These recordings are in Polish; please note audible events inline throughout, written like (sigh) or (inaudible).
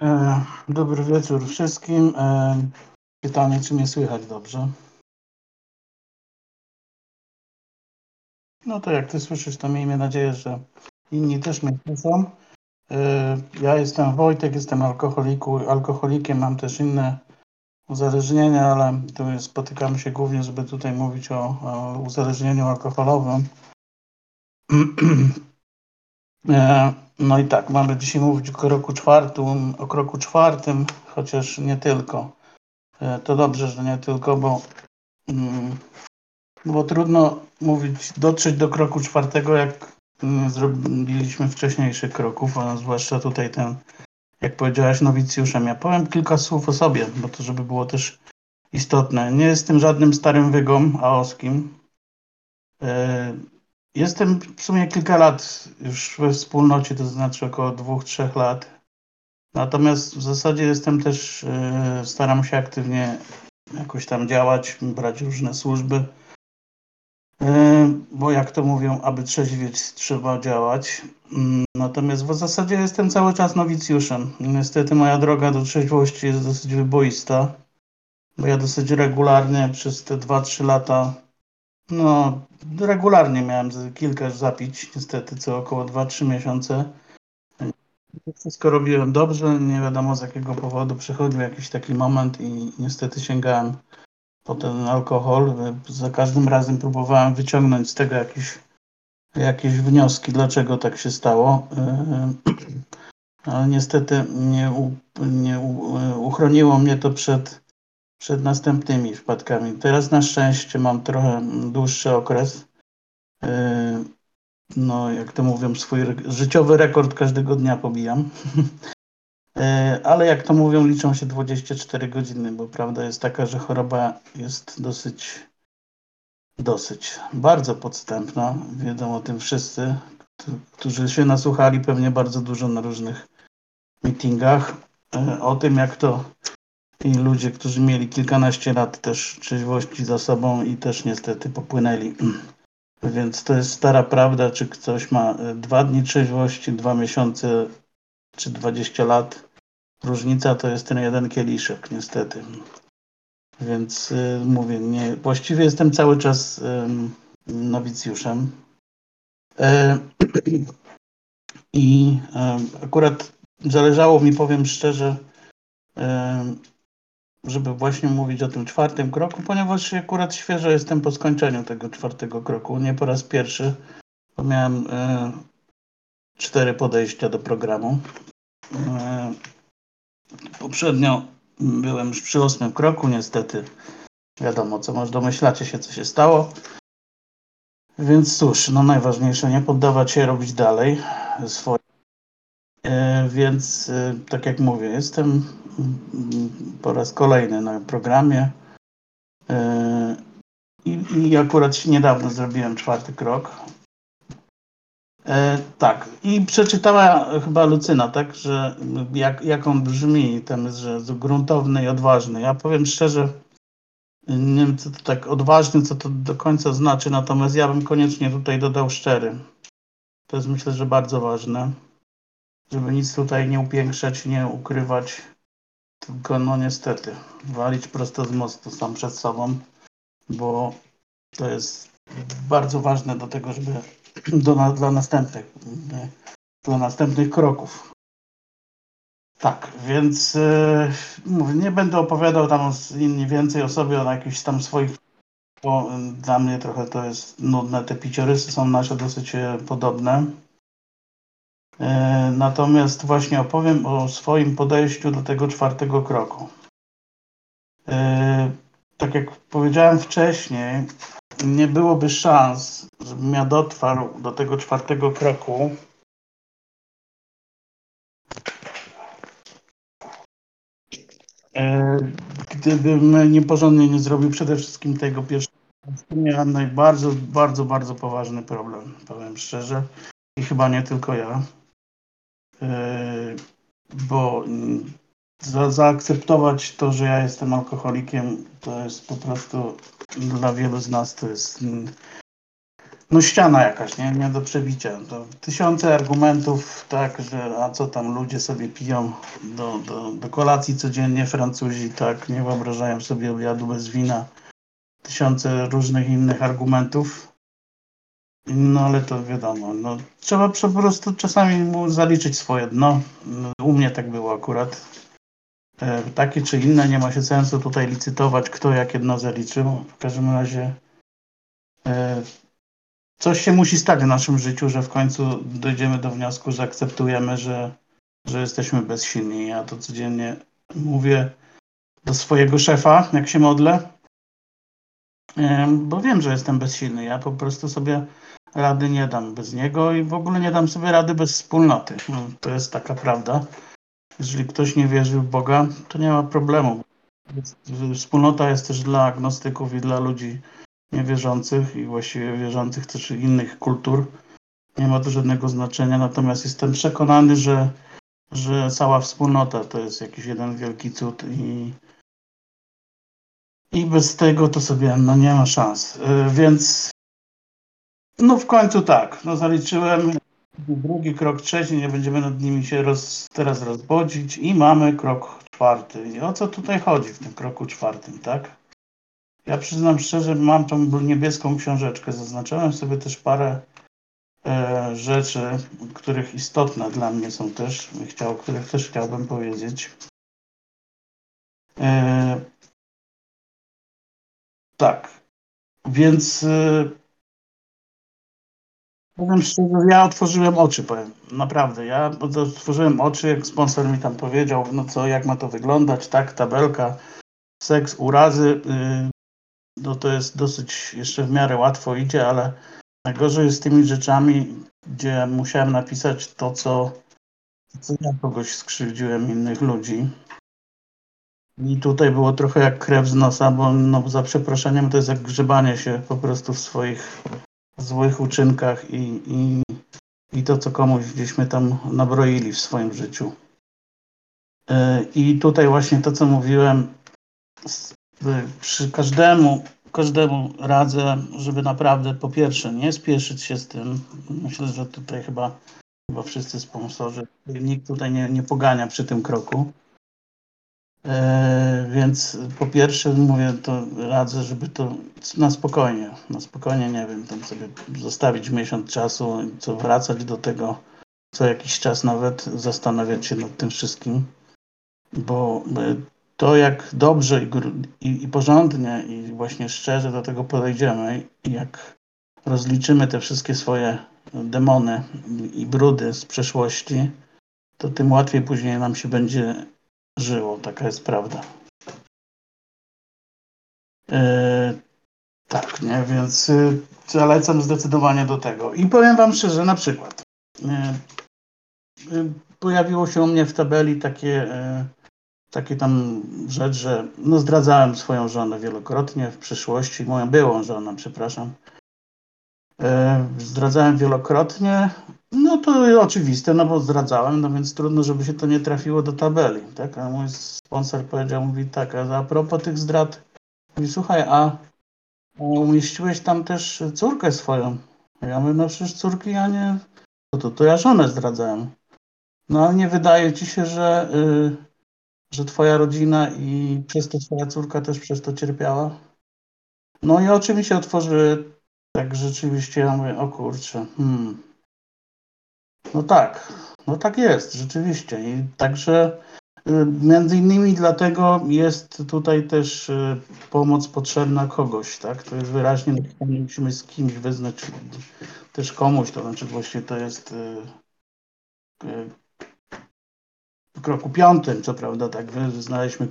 E, dobry wieczór wszystkim. E, pytanie, czy mnie słychać dobrze? No to jak ty słyszysz, to miejmy nadzieję, że inni też mnie słyszą. E, ja jestem Wojtek, jestem alkoholiku, alkoholikiem, mam też inne uzależnienia, ale tu spotykamy się głównie, żeby tutaj mówić o, o uzależnieniu alkoholowym. (clears throat) E, no i tak, mamy dzisiaj mówić o kroku czwartym, o kroku czwartym, chociaż nie tylko. E, to dobrze, że nie tylko, bo, mm, bo trudno mówić, dotrzeć do kroku czwartego, jak zrobiliśmy wcześniejszych kroków, a zwłaszcza tutaj ten, jak powiedziałaś, nowicjuszem. Ja powiem kilka słów o sobie, bo to żeby było też istotne. Nie jestem żadnym starym wygom aoskim. Jestem w sumie kilka lat już we wspólnocie, to znaczy około dwóch, trzech lat. Natomiast w zasadzie jestem też, e, staram się aktywnie jakoś tam działać, brać różne służby. E, bo jak to mówią, aby trzeźwieć, trzeba działać. Mm, natomiast w zasadzie jestem cały czas nowicjuszem. Niestety moja droga do trzeźwości jest dosyć wyboista, bo ja dosyć regularnie przez te 2-3 lata no, regularnie miałem kilka zapić, niestety, co około 2-3 miesiące. Wszystko robiłem dobrze, nie wiadomo z jakiego powodu przychodził jakiś taki moment i niestety sięgałem po ten alkohol. Za każdym razem próbowałem wyciągnąć z tego jakieś, jakieś wnioski, dlaczego tak się stało. (clears throat) Ale niestety nie, nie uchroniło mnie to przed przed następnymi wpadkami. Teraz na szczęście mam trochę dłuższy okres. E, no, jak to mówią, swój życiowy rekord każdego dnia pobijam. E, (laughs) ale jak to mówią, liczą się 24 godziny, bo prawda jest taka, że choroba jest dosyć, dosyć, bardzo podstępna. Wiedzą o tym wszyscy, którzy się nasłuchali pewnie bardzo dużo na różnych meetingach. E, o tym, jak to i ludzie, którzy mieli kilkanaście lat też trzeźwości za sobą i też niestety popłynęli. (clears throat) Więc to jest stara prawda, czy ktoś ma e, dwa dni trzeźwości, dwa miesiące czy dwadzieścia lat. Różnica to jest ten jeden kieliszek, niestety. Więc y, mówię, nie, właściwie jestem cały czas y, nowicjuszem. Y, (clears throat) I akurat zależało mi, powiem szczerze, żeby właśnie mówić o tym czwartym kroku, ponieważ akurat świeżo jestem po skończeniu tego czwartego kroku, nie po raz pierwszy, bo miałem e, cztery podejścia do programu. E, poprzednio byłem już przy ósmym kroku, niestety wiadomo co, może domyślacie się co się stało. Więc cóż, no najważniejsze nie poddawać się, robić dalej swoje. E, więc e, tak jak mówię, jestem po raz kolejny na programie. E, I, I akurat niedawno zrobiłem czwarty krok. Tak, i przeczytała chyba Lucyna, tak, że jak, jak on brzmi, ten, że gruntowny i odważny. Ja powiem szczerze, nie wiem, co to tak odważny, co to do końca znaczy, natomiast ja bym koniecznie tutaj dodał szczery. To jest myślę, że bardzo ważne, żeby nic tutaj nie upiększać, nie ukrywać tylko no niestety, walić prosto z mostu sam przed sobą, bo to jest bardzo ważne do tego, żeby do, dla następnych dla następnych kroków. Tak, więc yy, nie będę opowiadał tam inni więcej o sobie, o jakichś tam swoich, bo dla mnie trochę to jest nudne. Te piciorysy są nasze dosyć e, podobne. E, natomiast właśnie opowiem o swoim podejściu do tego czwartego kroku. E, tak jak powiedziałem wcześniej, nie byłoby szans, żebym ja dotrwał do tego czwartego kroku, e, gdybym nieporządnie nie zrobił przede wszystkim tego pierwszego. Miałem najbardziej, bardzo, bardzo poważny problem, powiem szczerze. I chyba nie tylko ja. E, bo za, zaakceptować to, że ja jestem alkoholikiem, to jest po prostu dla wielu z nas to jest no ściana jakaś, nie, nie do przebicia. To tysiące argumentów, tak, że a co tam ludzie sobie piją do, do, do kolacji codziennie, Francuzi, tak, nie wyobrażają sobie obiadu bez wina. Tysiące różnych innych argumentów. No ale to wiadomo, no, trzeba po prostu czasami mu zaliczyć swoje dno. U mnie tak było akurat. E, takie czy inne, nie ma się sensu tutaj licytować, kto jakie dno zaliczył. W każdym razie e, coś się musi stać w naszym życiu, że w końcu dojdziemy do wniosku, że akceptujemy, że, że jesteśmy bezsilni. Ja to codziennie mówię do swojego szefa, jak się modlę, bo wiem, że jestem bezsilny. Ja po prostu sobie rady nie dam bez niego i w ogóle nie dam sobie rady bez wspólnoty. No, to jest taka prawda. Jeżeli ktoś nie wierzy w Boga, to nie ma problemu. Wspólnota jest też dla agnostyków i dla ludzi niewierzących i właściwie wierzących też innych kultur. Nie ma to żadnego znaczenia, natomiast jestem przekonany, że, że cała wspólnota to jest jakiś jeden wielki cud i, i bez tego to sobie no, nie ma szans. Y, więc no w końcu tak, no zaliczyłem drugi krok, trzeci, nie będziemy nad nimi się roz, teraz rozbodzić i mamy krok czwarty. I o co tutaj chodzi w tym kroku czwartym, tak? Ja przyznam szczerze, mam tą niebieską książeczkę. Zaznaczyłem sobie też parę e, rzeczy, których istotne dla mnie są też, chciał, których też chciałbym powiedzieć. E, tak, więc e, powiem szczerze, ja otworzyłem oczy, powiem, naprawdę. Ja otworzyłem oczy, jak sponsor mi tam powiedział, no co, jak ma to wyglądać, tak, tabelka, seks, urazy, y, no to jest dosyć jeszcze w miarę łatwo idzie, ale najgorzej jest z tymi rzeczami, gdzie musiałem napisać to, co, co ja kogoś skrzywdziłem innych ludzi. I tutaj było trochę jak krew z nosa, bo no, za przeproszeniem to jest jak grzebanie się po prostu w swoich złych uczynkach i, i, i to, co komuś gdzieśmy tam nabroili w swoim życiu. E, I tutaj właśnie to, co mówiłem, przy każdemu, każdemu radzę, żeby naprawdę po pierwsze nie spieszyć się z tym. Myślę, że tutaj chyba, chyba wszyscy sponsorzy, nikt tutaj nie, nie pogania przy tym kroku. E, więc po pierwsze mówię, to radzę, żeby to na spokojnie, na spokojnie, nie wiem, tam sobie zostawić miesiąc czasu co wracać do tego co jakiś czas nawet, zastanawiać się nad tym wszystkim, bo to jak dobrze i, i, i, porządnie i właśnie szczerze do tego podejdziemy jak rozliczymy te wszystkie swoje demony i brudy z przeszłości, to tym łatwiej później nam się będzie żyło. Taka jest prawda. E, tak, nie, więc y, zalecam zdecydowanie do tego. I powiem Wam szczerze, na przykład y, y, pojawiło się u mnie w tabeli takie takie tam rzecz, że no zdradzałem swoją żonę wielokrotnie w przyszłości, moją byłą żonę, przepraszam. E, zdradzałem wielokrotnie, no to oczywiste, no bo zdradzałem, no więc trudno, żeby się to nie trafiło do tabeli, tak? A mój sponsor powiedział, mówi tak, a propos tych zdrad, mówi, słuchaj, a umieściłeś tam też córkę swoją. Ja mówię, no przecież córki ja nie, to, to, to ja żonę zdradzałem. No ale nie wydaje ci się, że... Yy, że twoja rodzina i przez to twoja córka też przez to cierpiała? No i oczy mi się otworzyły tak rzeczywiście, ja mówię, o kurczę, hmm. No tak, no tak jest, rzeczywiście. I także y, między innymi dlatego jest tutaj też y, pomoc potrzebna kogoś, tak? To jest wyraźnie musimy z kimś wyznać też komuś, to znaczy właśnie to jest y, w kroku piątym, co prawda, tak znaleźliśmy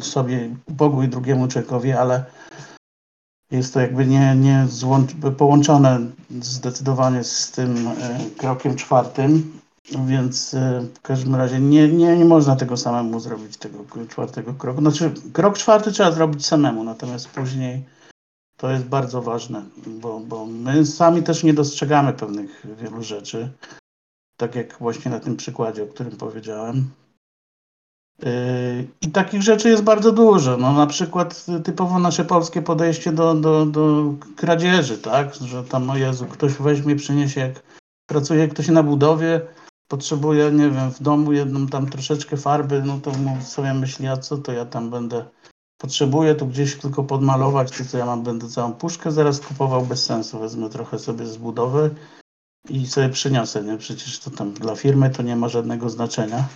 sobie, Bogu i drugiemu człowiekowi, ale jest to jakby nie, nie połączone zdecydowanie z tym e, krokiem czwartym, więc e, w każdym razie nie, nie, nie można tego samemu zrobić, tego czwartego kroku. Znaczy, krok czwarty trzeba zrobić samemu, natomiast później to jest bardzo ważne, bo, bo my sami też nie dostrzegamy pewnych wielu rzeczy tak jak właśnie na tym przykładzie, o którym powiedziałem. I takich rzeczy jest bardzo dużo. No, na przykład typowo nasze polskie podejście do, do, do kradzieży, tak? Że tam, o Jezu, ktoś weźmie, przyniesie, jak pracuje ktoś na budowie, potrzebuje, nie wiem, w domu jedną tam troszeczkę farby, no to sobie myśli, a co to ja tam będę potrzebuję tu gdzieś tylko podmalować, to co ja mam, będę całą puszkę zaraz kupował bez sensu, wezmę trochę sobie z budowy i sobie przyniosę, nie? Przecież to tam dla firmy to nie ma żadnego znaczenia.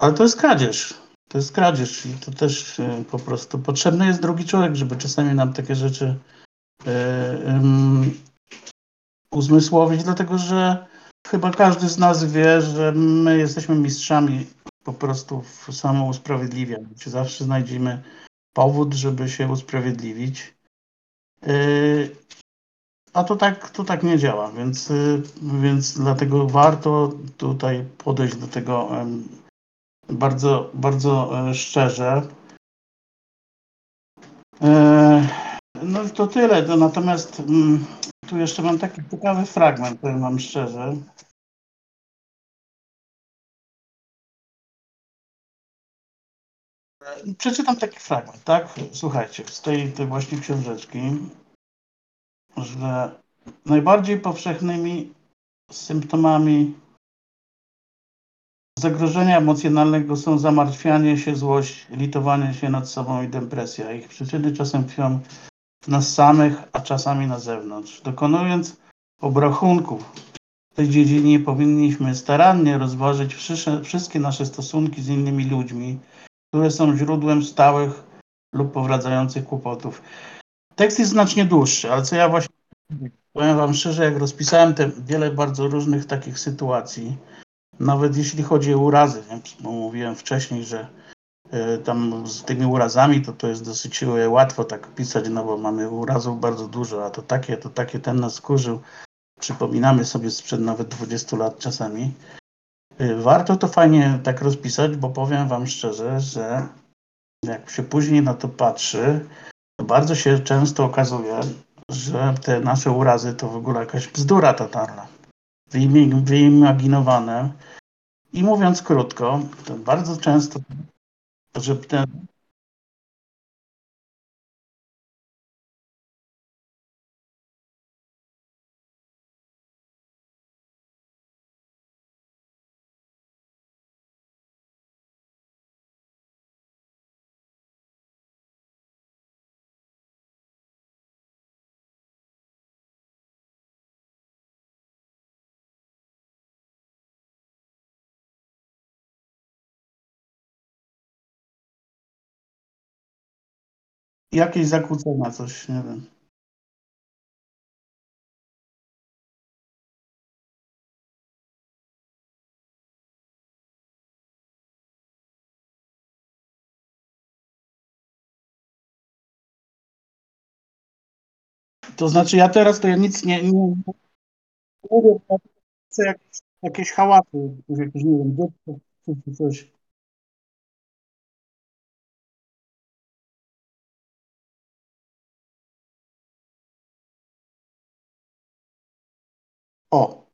Ale to jest kradzież. To jest kradzież i to też y, po prostu potrzebny jest drugi człowiek, żeby czasami nam takie rzeczy y, uzmysłowić, dlatego że chyba każdy z nas wie, że my jesteśmy mistrzami po prostu w samousprawiedliwianiu. Zawsze znajdziemy powód, żeby się usprawiedliwić. Y, a to tak, to tak nie działa, więc, y, więc dlatego warto tutaj podejść do tego bardzo, bardzo e, szczerze. E, no to tyle. To natomiast mm, tu jeszcze mam taki ciekawy fragment, powiem Wam szczerze. Przeczytam taki fragment, tak? Słuchajcie, z tej, tej właśnie książeczki, że najbardziej powszechnymi symptomami zagrożenia emocjonalnego są zamartwianie się, złość, litowanie się nad sobą i depresja. Ich przyczyny czasem tkwią w nas samych, a czasami na zewnątrz. Dokonując obrachunków w tej dziedzinie powinniśmy starannie rozważyć wszystkie nasze stosunki z innymi ludźmi, które są źródłem stałych lub powracających kłopotów. Tekst jest znacznie dłuższy, ale co ja właśnie powiem Wam szczerze, jak rozpisałem te wiele bardzo różnych takich sytuacji, nawet jeśli chodzi o urazy, nie? bo mówiłem wcześniej, że y, tam z tymi urazami to to jest dosyć łatwo tak pisać, no bo mamy urazów bardzo dużo, a to takie, to takie, ten nas skurzył. Przypominamy sobie sprzed nawet 20 lat czasami. Y, warto to fajnie tak rozpisać, bo powiem Wam szczerze, że jak się później na to patrzy, to bardzo się często okazuje, że te nasze urazy to w ogóle jakaś bzdura totalna. Wyimaginowane. I mówiąc krótko, to bardzo często, że ten jakieś zakłócenia, coś, nie wiem. To znaczy ja teraz to ja nic nie, mówię, jakieś, jakieś hałasy, jakieś, nie wiem, dziecko, coś. O,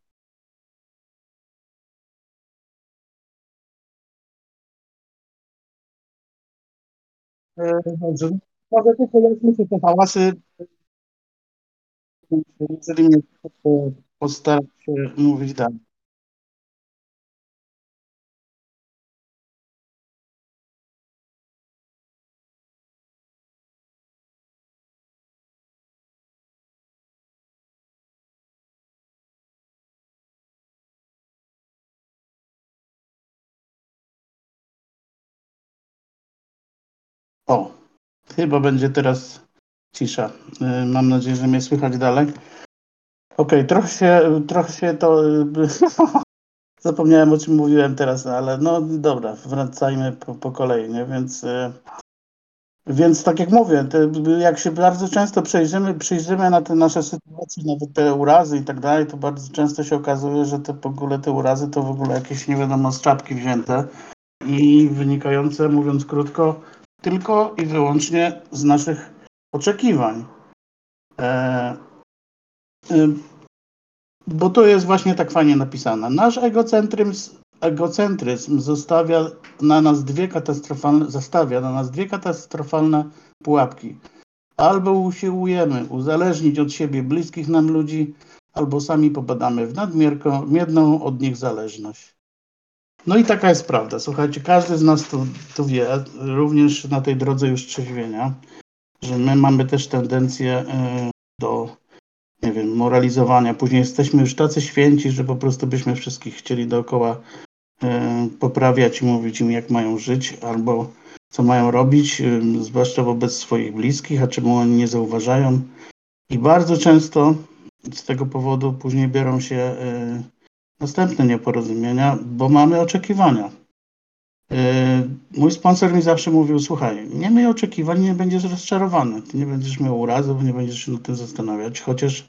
e, dobrze. Może tylko ja się te hałasy, jeżeli mnie to postaram się mówić dalej. Chyba będzie teraz cisza. E, Mam nadzieję, że mnie słychać dalej. Okej, trochę się, trochę się to. (laughs) Zapomniałem o czym mówiłem teraz, ale no dobra, wracajmy po, po kolei, nie? Więc, e, więc tak jak mówię, jak się bardzo często przejrzymy, przyjrzymy na te nasze sytuacje, nawet te urazy i tak dalej, to bardzo często się okazuje, że te w ogóle te urazy to w ogóle jakieś nie wiadomo z czapki wzięte i wynikające, mówiąc krótko, tylko i wyłącznie z naszych oczekiwań. E, y, bo to jest właśnie tak fajnie napisane. Nasz egocentryzm, egocentryzm zostawia na nas dwie katastrofalne, zastawia na nas dwie katastrofalne pułapki. Albo usiłujemy uzależnić od siebie bliskich nam ludzi, albo sami popadamy w nadmierną od nich zależność. No i taka jest prawda. Słuchajcie, każdy z nas to wie, również na tej drodze już trzeźwienia, że my mamy też tendencję y, do, nie wiem, moralizowania. Później jesteśmy już tacy święci, że po prostu byśmy wszystkich chcieli dookoła y, poprawiać i mówić im, jak mają żyć, albo co mają robić, y, zwłaszcza wobec swoich bliskich, a czemu oni nie zauważają. I bardzo często z tego powodu później biorą się następne nieporozumienia, bo mamy oczekiwania. Yy, mój sponsor mi zawsze mówił, słuchaj, nie miej oczekiwań, nie będziesz rozczarowany, ty nie będziesz miał urazów, nie będziesz się nad tym zastanawiać, chociaż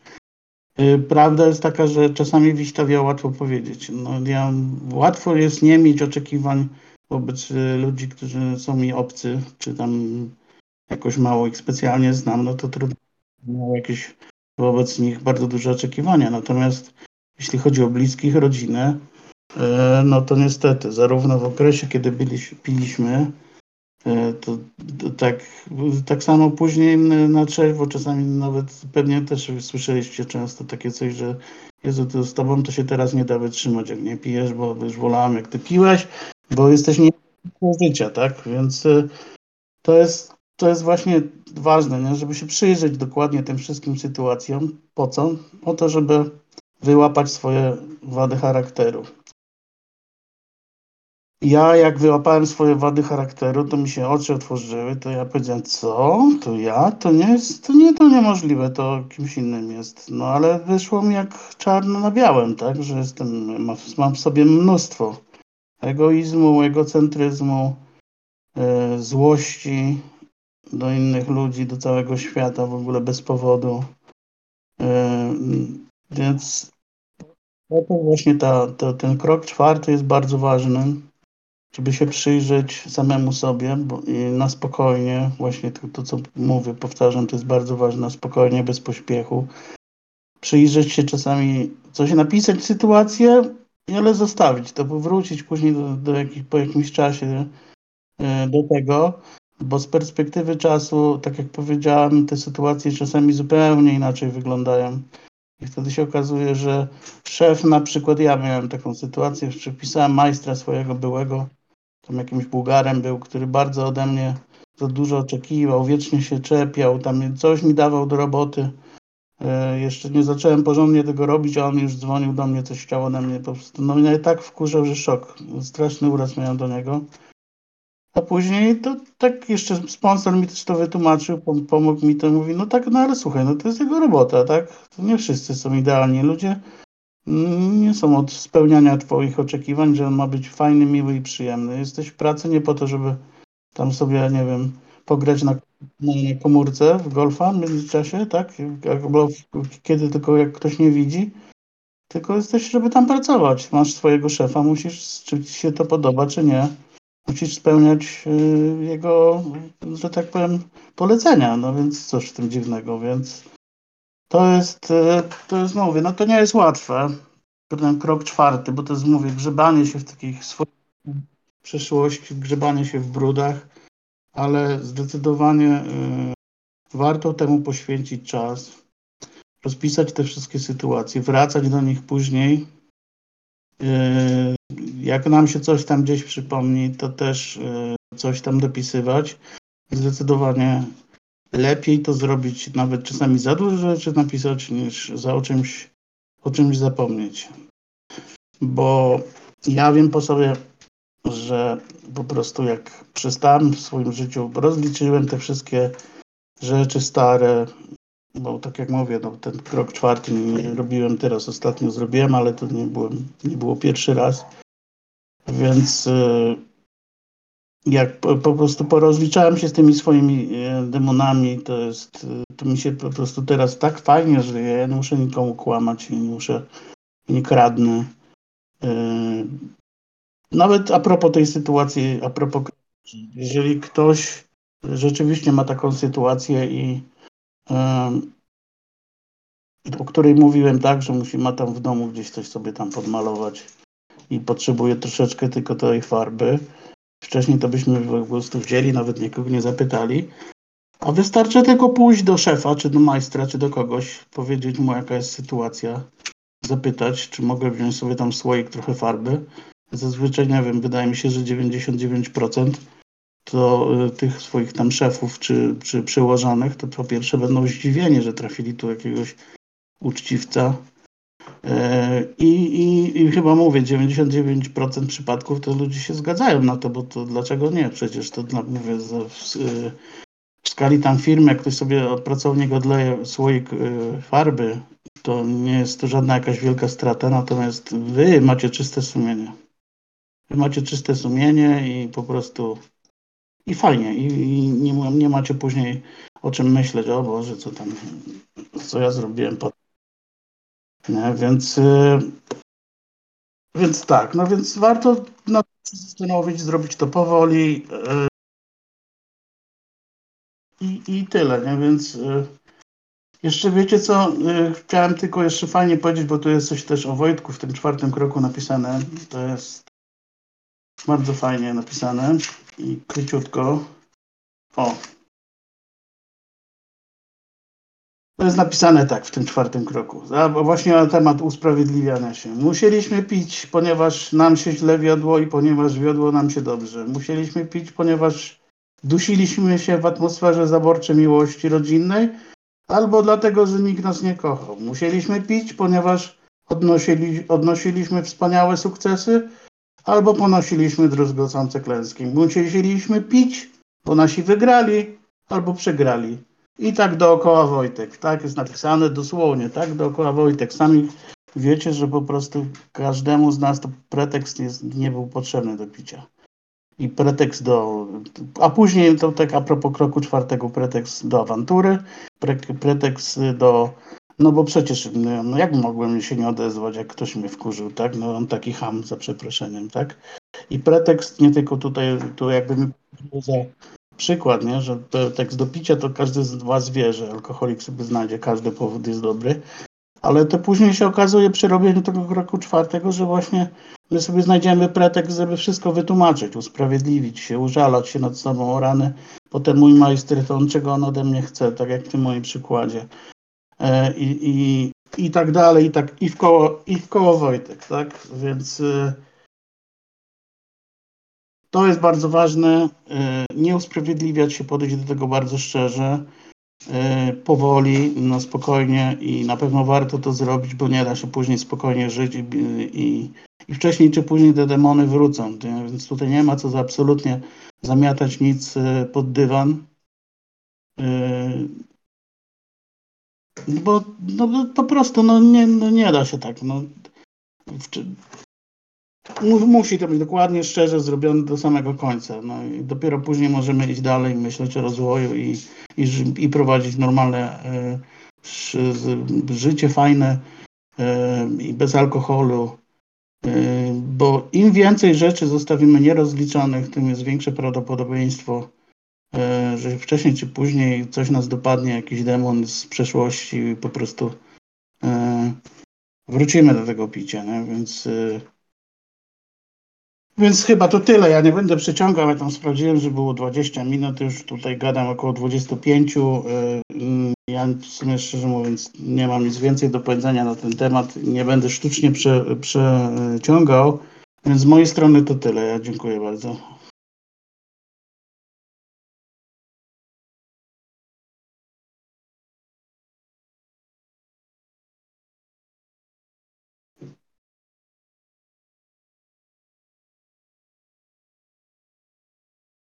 yy, prawda jest taka, że czasami wiśtawia łatwo powiedzieć. No, ja, łatwo jest nie mieć oczekiwań wobec yy, ludzi, którzy są mi obcy, czy tam jakoś mało ich specjalnie znam, no to trudno miał jakieś wobec nich bardzo duże oczekiwania. Natomiast jeśli chodzi o bliskich, rodzinę, e, no to niestety, zarówno w okresie, kiedy byliśmy, piliśmy, e, to, to, tak, tak samo później na trzeźwo, czasami nawet pewnie też słyszeliście często takie coś, że Jezu, to z tobą to się teraz nie da wytrzymać, jak nie pijesz, bo już wolałem jak ty piłeś, bo jesteś nie życia, tak? Więc e, to jest, to jest właśnie ważne, nie? żeby się przyjrzeć dokładnie tym wszystkim sytuacjom. Po co? Po to, żeby wyłapać swoje wady charakteru. Ja jak wyłapałem swoje wady charakteru, to mi się oczy otworzyły, to ja powiedziałem, co? To ja? To nie jest, to nie, to niemożliwe, to kimś innym jest. No ale wyszło mi jak czarno na białym, tak, że jestem, mam w sobie mnóstwo egoizmu, egocentryzmu, yy, złości do innych ludzi, do całego świata w ogóle bez powodu. Yy, więc właśnie ta, to, ten krok czwarty jest bardzo ważny, żeby się przyjrzeć samemu sobie bo, na spokojnie, właśnie to, to, co mówię, powtarzam, to jest bardzo ważne, spokojnie, bez pośpiechu. Przyjrzeć się czasami, coś napisać sytuację, ale zostawić to, powrócić później do, do jakich, po jakimś czasie e, do tego, bo z perspektywy czasu, tak jak powiedziałem, te sytuacje czasami zupełnie inaczej wyglądają. I wtedy się okazuje, że szef, na przykład ja miałem taką sytuację, że pisałem majstra swojego byłego, tam jakimś Bułgarem był, który bardzo ode mnie za dużo oczekiwał, wiecznie się czepiał, tam coś mi dawał do roboty. E, jeszcze nie zacząłem porządnie tego robić, a on już dzwonił do mnie, coś chciał ode mnie po prostu. No mnie tak wkurzał, że szok. Straszny uraz miałem do niego. A później to tak jeszcze sponsor mi też to wytłumaczył, pomógł mi to, mówi, no tak, no ale słuchaj, no to jest jego robota, tak? To nie wszyscy są idealni ludzie. Nie są od spełniania twoich oczekiwań, że on ma być fajny, miły i przyjemny. Jesteś w pracy nie po to, żeby tam sobie, nie wiem, pograć na, na komórce w golfa w międzyczasie, tak? Albo kiedy tylko jak ktoś nie widzi, tylko jesteś, żeby tam pracować. Masz swojego szefa, musisz, czy ci się to podoba, czy nie musisz spełniać y, jego, że tak powiem, polecenia. No więc coś w tym dziwnego, więc to jest, y, to jest, mówię, no to nie jest łatwe. Ten krok czwarty, bo to jest, mówię, grzebanie się w takich swoich przeszłości, grzebanie się w brudach, ale zdecydowanie y, warto temu poświęcić czas, rozpisać te wszystkie sytuacje, wracać do nich później jak nam się coś tam gdzieś przypomni, to też e, coś tam dopisywać. Zdecydowanie lepiej to zrobić, nawet czasami za dużo rzeczy napisać, niż za o czymś, o czymś zapomnieć. Bo ja wiem po sobie, że po prostu jak przestałem w swoim życiu, rozliczyłem te wszystkie rzeczy stare, bo tak jak mówię, no, ten krok czwarty nie robiłem teraz, ostatnio zrobiłem, ale to nie, byłem, nie było pierwszy raz. Więc y, jak po, po, prostu porozliczałem się z tymi swoimi y, demonami, to jest, y, to mi się po prostu teraz tak fajnie żyje, nie muszę nikomu kłamać, nie muszę, nie kradnę. Nawet a propos tej sytuacji, a propos, jeżeli ktoś rzeczywiście ma taką sytuację i o której mówiłem tak, że musi ma tam w domu gdzieś coś sobie tam podmalować i potrzebuje troszeczkę tylko tej farby. Wcześniej to byśmy po prostu wzięli, nawet nikogo nie zapytali. A wystarczy tylko pójść do szefa, czy do majstra, czy do kogoś, powiedzieć mu jaka jest sytuacja, zapytać, czy mogę wziąć sobie tam słoik trochę farby. Zazwyczaj, nie wiem, wydaje mi się, że 99% to y, tych swoich tam szefów czy, czy przełożonych, to po pierwsze będą zdziwieni, że trafili tu jakiegoś uczciwca. E, I, i, I chyba mówię, 99% przypadków to ludzie się zgadzają na to, bo to dlaczego nie? Przecież to dla, mówię, w, skali tam firmy, jak ktoś sobie pracownik odleje słoik y, farby, to nie jest to żadna jakaś wielka strata, natomiast wy macie czyste sumienie. Wy macie czyste sumienie i po prostu i fajnie. I, i nie, nie macie później o czym myśleć, o Boże, co tam, co ja zrobiłem po nie? Więc, yy, więc tak, no więc warto na się zastanowić, zrobić to powoli yy, i, i tyle, nie? Więc yy, jeszcze wiecie co, chciałem tylko jeszcze fajnie powiedzieć, bo tu jest coś też o Wojtku w tym czwartym kroku napisane, to jest bardzo fajnie napisane i króciutko. O. To jest napisane tak w tym czwartym kroku. A właśnie na temat usprawiedliwiania się. Musieliśmy pić, ponieważ nam się źle wiodło i ponieważ wiodło nam się dobrze. Musieliśmy pić, ponieważ dusiliśmy się w atmosferze zaborczej miłości rodzinnej, albo dlatego, że nikt nas nie kochał. Musieliśmy pić, ponieważ odnosili, odnosiliśmy wspaniałe sukcesy, albo ponosiliśmy druzgocące klęski. Musieliśmy pić, bo nasi wygrali, albo przegrali. I tak dookoła Wojtek. Tak jest napisane dosłownie, tak dookoła Wojtek. Sami wiecie, że po prostu każdemu z nas to pretekst jest, nie był potrzebny do picia. I pretekst do. A później to tak a propos kroku czwartego, pretekst do awantury, pre, pretekst do no bo przecież, no, no jak mogłem się nie odezwać, jak ktoś mnie wkurzył, tak? No on taki ham, za przeproszeniem, tak? I pretekst nie tylko tutaj, tu jakby mi za przykład, nie? że tekst do picia to każdy z was wie, że alkoholik sobie znajdzie, każdy powód jest dobry, ale to później się okazuje przy robieniu tego kroku czwartego, że właśnie my sobie znajdziemy pretekst, żeby wszystko wytłumaczyć, usprawiedliwić się, użalać się nad sobą o rany. Potem mój majster, to on czego on ode mnie chce, tak jak w tym moim przykładzie. E, i, i, i tak dalej, i tak i w koło, i w koło Wojtek, tak? Więc y, to jest bardzo ważne. Y, nie usprawiedliwiać się, podejść do tego bardzo szczerze, y, powoli, no spokojnie i na pewno warto to zrobić, bo nie da się później spokojnie żyć i, i, i wcześniej czy później te demony wrócą. Więc tutaj nie ma co za absolutnie zamiatać nic pod dywan bo no, po prostu no, nie, no, nie da się tak. No. Musi to być dokładnie, szczerze zrobione do samego końca. No i dopiero później możemy iść dalej, myśleć o rozwoju i, i, i prowadzić normalne y, życie fajne y, i bez alkoholu. Y, bo im więcej rzeczy zostawimy nierozliczonych, tym jest większe prawdopodobieństwo, E, że wcześniej czy później coś nas dopadnie, jakiś demon z przeszłości i po prostu e, wrócimy do tego picia, nie? więc e, więc chyba to tyle. Ja nie będę przeciągał, ja tam sprawdziłem, że było 20 minut, już tutaj gadam około 25. Ja w sumie szczerze mówiąc nie mam nic więcej do powiedzenia na ten temat. Nie będę sztucznie prze, przeciągał, więc z mojej strony to tyle. Ja dziękuję bardzo.